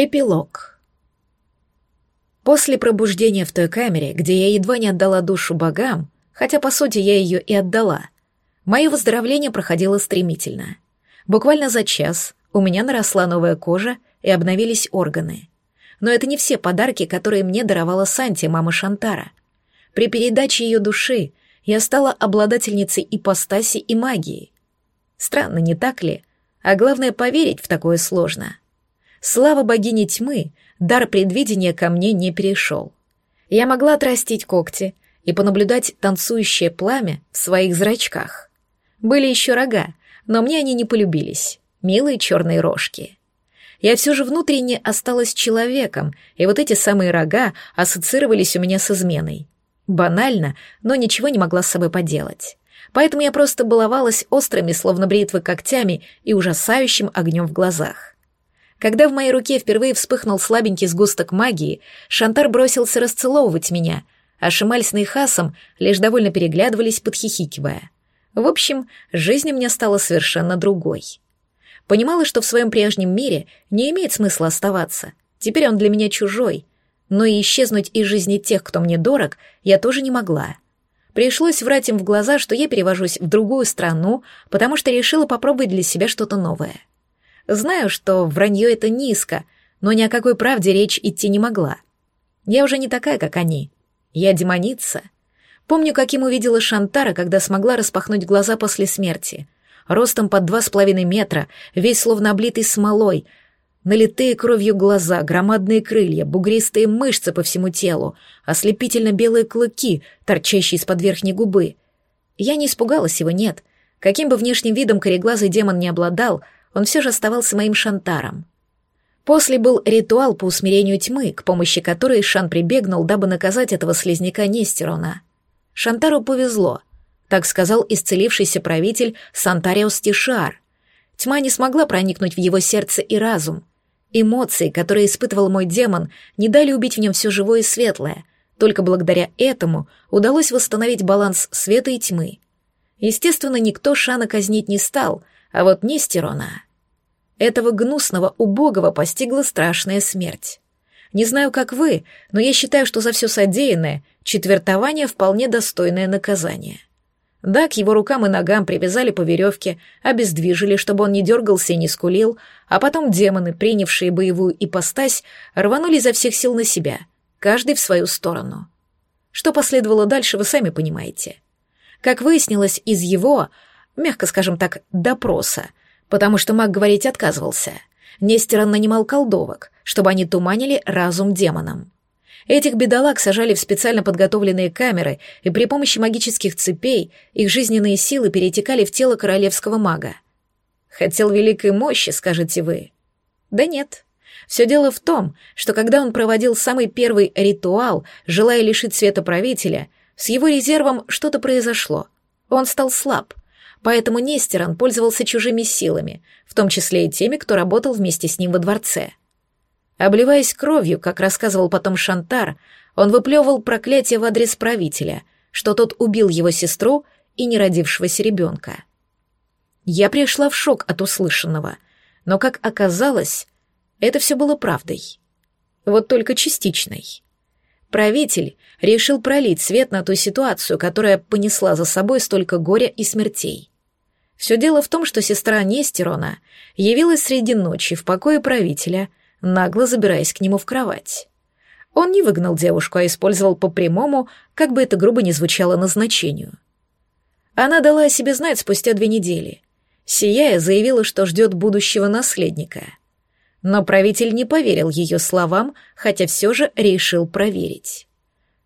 Эпилог. После пробуждения в той камере, где я едва не отдала душу богам, хотя, по сути, я ее и отдала, мое выздоровление проходило стремительно. Буквально за час у меня наросла новая кожа и обновились органы. Но это не все подарки, которые мне даровала Санти, мама Шантара. При передаче ее души я стала обладательницей ипостаси и магии. Странно, не так ли? А главное, поверить в такое сложно — Слава богини тьмы, дар предвидения ко мне не перешел. Я могла отрастить когти и понаблюдать танцующее пламя в своих зрачках. Были еще рога, но мне они не полюбились, милые черные рожки. Я все же внутренне осталась человеком, и вот эти самые рога ассоциировались у меня с изменой. Банально, но ничего не могла с собой поделать. Поэтому я просто баловалась острыми, словно бритвы, когтями и ужасающим огнем в глазах. Когда в моей руке впервые вспыхнул слабенький сгусток магии, Шантар бросился расцеловывать меня, а Шималь с Нейхасом лишь довольно переглядывались, подхихикивая. В общем, жизнь меня стала совершенно другой. Понимала, что в своем прежнем мире не имеет смысла оставаться. Теперь он для меня чужой. Но и исчезнуть из жизни тех, кто мне дорог, я тоже не могла. Пришлось врать им в глаза, что я перевожусь в другую страну, потому что решила попробовать для себя что-то новое. Знаю, что вранье это низко, но ни о какой правде речь идти не могла. Я уже не такая, как они. Я демоница. Помню, каким увидела Шантара, когда смогла распахнуть глаза после смерти. Ростом под два с половиной метра, весь словно облитый смолой, налитые кровью глаза, громадные крылья, бугристые мышцы по всему телу, ослепительно белые клыки, торчащие из-под верхней губы. Я не испугалась его, нет. Каким бы внешним видом кореглазый демон не обладал — он все же оставался моим шантаром. После был ритуал по усмирению тьмы, к помощи которой Шан прибегнул, дабы наказать этого слизняка Нестерона. Шантару повезло, так сказал исцелившийся правитель Сантариус Тишар. Тьма не смогла проникнуть в его сердце и разум. Эмоции, которые испытывал мой демон, не дали убить в нем все живое и светлое. Только благодаря этому удалось восстановить баланс света и тьмы. Естественно, никто Шана казнить не стал, а вот Нестерона... Этого гнусного, убогого постигла страшная смерть. Не знаю, как вы, но я считаю, что за все содеянное четвертование вполне достойное наказание. Да, к его рукам и ногам привязали по веревке, обездвижили, чтобы он не дергался и не скулил, а потом демоны, принявшие боевую ипостась, рванули изо всех сил на себя, каждый в свою сторону. Что последовало дальше, вы сами понимаете. Как выяснилось, из его, мягко скажем так, допроса, потому что маг говорить отказывался. Нестерон нанимал колдовок, чтобы они туманили разум демонам. Этих бедолаг сажали в специально подготовленные камеры, и при помощи магических цепей их жизненные силы перетекали в тело королевского мага. Хотел великой мощи, скажете вы? Да нет. Все дело в том, что когда он проводил самый первый ритуал, желая лишить света правителя, с его резервом что-то произошло. Он стал слаб, поэтому Нестерон пользовался чужими силами, в том числе и теми, кто работал вместе с ним во дворце. Обливаясь кровью, как рассказывал потом Шантар, он выплевывал проклятие в адрес правителя, что тот убил его сестру и неродившегося ребенка. Я пришла в шок от услышанного, но, как оказалось, это все было правдой. Вот только частичной. Правитель решил пролить свет на ту ситуацию, которая понесла за собой столько горя и смертей. Все дело в том, что сестра Нестерона явилась среди ночи в покое правителя, нагло забираясь к нему в кровать. Он не выгнал девушку, а использовал по прямому, как бы это грубо ни звучало, назначению. Она дала о себе знать спустя две недели. Сияя заявила, что ждет будущего наследника — но правитель не поверил ее словам, хотя все же решил проверить.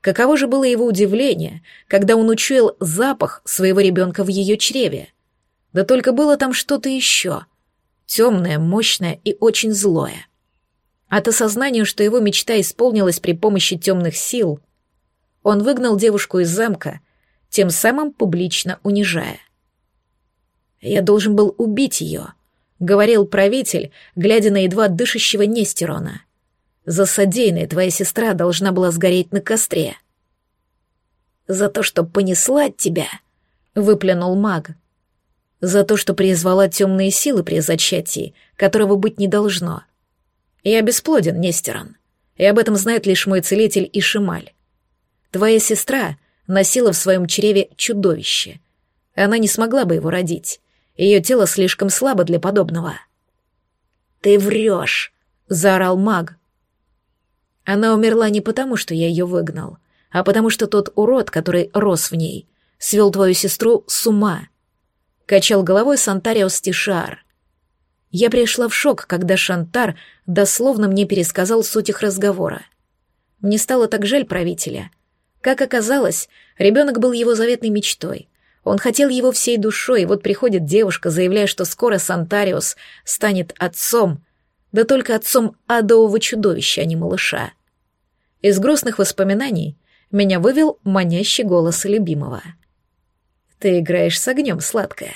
Каково же было его удивление, когда он учуял запах своего ребенка в ее чреве. Да только было там что-то еще. Темное, мощное и очень злое. От осознания, что его мечта исполнилась при помощи темных сил, он выгнал девушку из замка, тем самым публично унижая. «Я должен был убить ее», — говорил правитель, глядя на едва дышащего Нестерона. «За содеянное твоя сестра должна была сгореть на костре». «За то, что понесла от тебя», — выплюнул маг. «За то, что призвала темные силы при зачатии, которого быть не должно». Я бесплоден, Нестерон, и об этом знает лишь мой целитель Ишималь. Твоя сестра носила в своем чреве чудовище. Она не смогла бы его родить. Ее тело слишком слабо для подобного. «Ты врешь!» — заорал маг. Она умерла не потому, что я ее выгнал, а потому что тот урод, который рос в ней, свел твою сестру с ума. Качал головой Сантариус Тишар. Я пришла в шок, когда Шантар дословно мне пересказал суть их разговора. Мне стало так жаль правителя. Как оказалось, ребенок был его заветной мечтой. Он хотел его всей душой, и вот приходит девушка, заявляя, что скоро Сантариус станет отцом, да только отцом адового чудовища, а не малыша. Из грустных воспоминаний меня вывел манящий голос любимого. «Ты играешь с огнем, сладкая».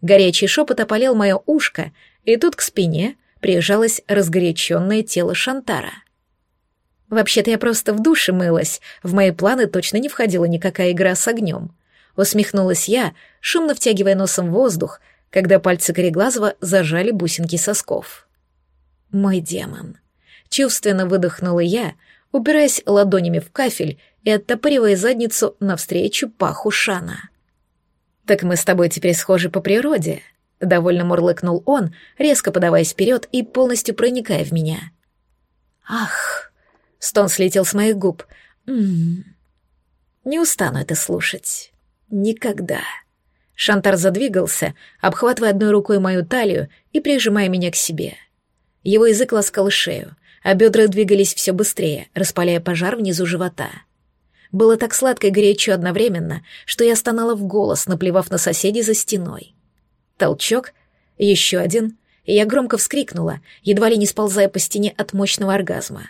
Горячий шепот опалил мое ушко, и тут к спине прижалось разгоряченное тело Шантара. «Вообще-то я просто в душе мылась, в мои планы точно не входила никакая игра с огнем», усмехнулась я, шумно втягивая носом воздух, когда пальцы Кореглазова зажали бусинки сосков. «Мой демон», — чувственно выдохнула я, упираясь ладонями в кафель и оттопыривая задницу навстречу паху Шана. «Так мы с тобой теперь схожи по природе», — довольно мурлыкнул он, резко подаваясь вперед и полностью проникая в меня. «Ах!» — стон слетел с моих губ. «М -м -м. «Не устану это слушать. Никогда». Шантар задвигался, обхватывая одной рукой мою талию и прижимая меня к себе. Его язык ласкал шею, а бедра двигались все быстрее, распаляя пожар внизу живота. Было так сладко и горячо одновременно, что я стонала в голос, наплевав на соседей за стеной. Толчок, еще один, и я громко вскрикнула, едва ли не сползая по стене от мощного оргазма.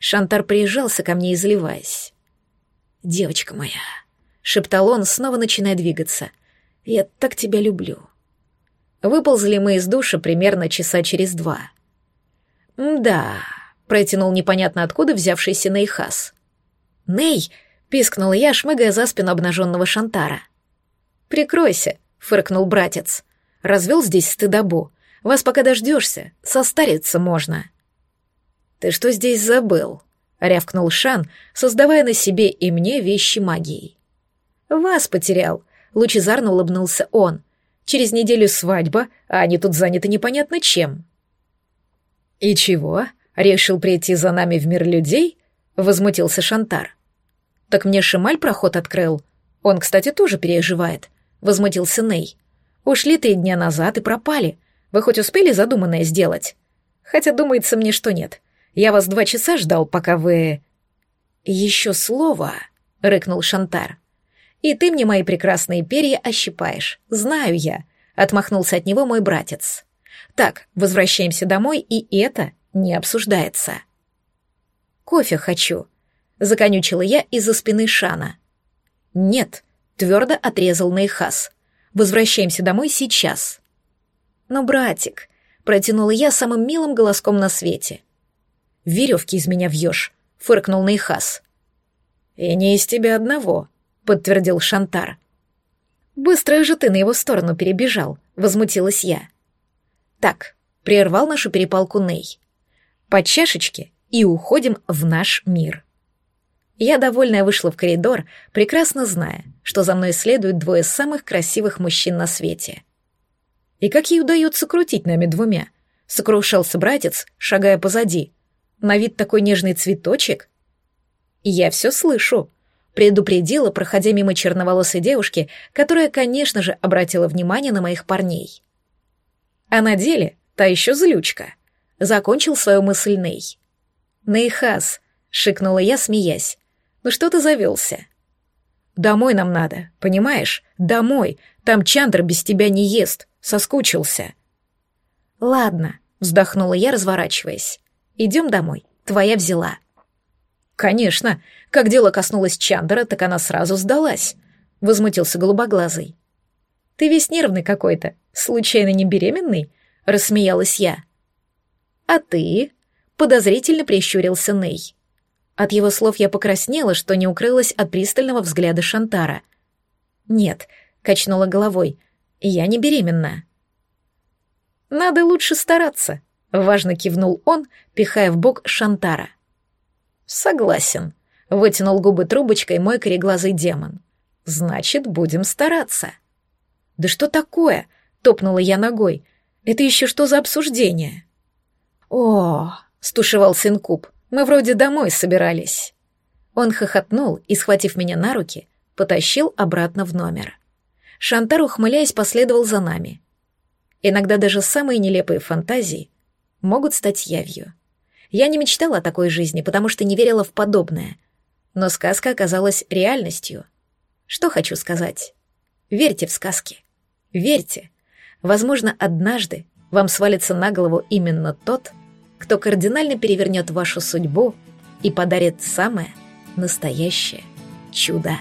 Шантар приезжался ко мне, изливаясь. «Девочка моя», — шептал он, снова начиная двигаться, — «я так тебя люблю». Выползли мы из душа примерно часа через два. «Да», — протянул непонятно откуда взявшийся Нейхас. «Ней!» — пискнула я, шмыгая за спину обнаженного Шантара. «Прикройся», — фыркнул братец. «Развел здесь стыдобу. Вас пока дождешься, состариться можно». «Ты что здесь забыл?» — рявкнул Шан, создавая на себе и мне вещи магии. «Вас потерял», — лучезарно улыбнулся он. «Через неделю свадьба, а они тут заняты непонятно чем». «И чего? Решил прийти за нами в мир людей?» — возмутился Шантар. «Так мне Шималь проход открыл. Он, кстати, тоже переживает», — возмутился Ней. «Ушли три дня назад и пропали. Вы хоть успели задуманное сделать? Хотя думается мне, что нет. Я вас два часа ждал, пока вы...» «Еще слово», — рыкнул Шантар. «И ты мне мои прекрасные перья ощипаешь. Знаю я», — отмахнулся от него мой братец. Так, возвращаемся домой, и это не обсуждается. Кофе хочу, законючила я из-за спины Шана. Нет, твердо отрезал Нейхас. Возвращаемся домой сейчас. Но, братик, протянула я самым милым голоском на свете. Веревки из меня вьешь, фыркнул Нейхас. И не из тебя одного, подтвердил Шантар. Быстро же ты на его сторону перебежал, возмутилась я. Так, прервал нашу перепалку Ней. По чашечке и уходим в наш мир. Я, довольная, вышла в коридор, прекрасно зная, что за мной следуют двое самых красивых мужчин на свете. И как ей удается крутить нами двумя? Сокрушался братец, шагая позади. На вид такой нежный цветочек. Я все слышу, предупредила, проходя мимо черноволосой девушки, которая, конечно же, обратила внимание на моих парней. А на деле та еще злючка. Закончил свою мысль Ней. «Нейхас», — шикнула я, смеясь. «Ну что ты завелся?» «Домой нам надо, понимаешь? Домой. Там Чандр без тебя не ест. Соскучился». «Ладно», — вздохнула я, разворачиваясь. «Идем домой. Твоя взяла». «Конечно. Как дело коснулось Чандра, так она сразу сдалась», — возмутился голубоглазый. «Ты весь нервный какой-то. Случайно не беременный?» — рассмеялась я. «А ты?» — подозрительно прищурился Ней. От его слов я покраснела, что не укрылась от пристального взгляда Шантара. «Нет», — качнула головой, — «я не беременна». «Надо лучше стараться», — важно кивнул он, пихая в бок Шантара. «Согласен», — вытянул губы трубочкой мой кореглазый демон. «Значит, будем стараться». «Да что такое?» — топнула я ногой. «Это еще что за обсуждение?» «О, — стушевал Синкуб, — мы вроде домой собирались». Он хохотнул и, схватив меня на руки, потащил обратно в номер. Шантар, ухмыляясь, последовал за нами. Иногда даже самые нелепые фантазии могут стать явью. Я не мечтала о такой жизни, потому что не верила в подобное. Но сказка оказалась реальностью. Что хочу сказать? Верьте в сказки. Верьте. Возможно, однажды вам свалится на голову именно тот, кто кардинально перевернет вашу судьбу и подарит самое настоящее чудо.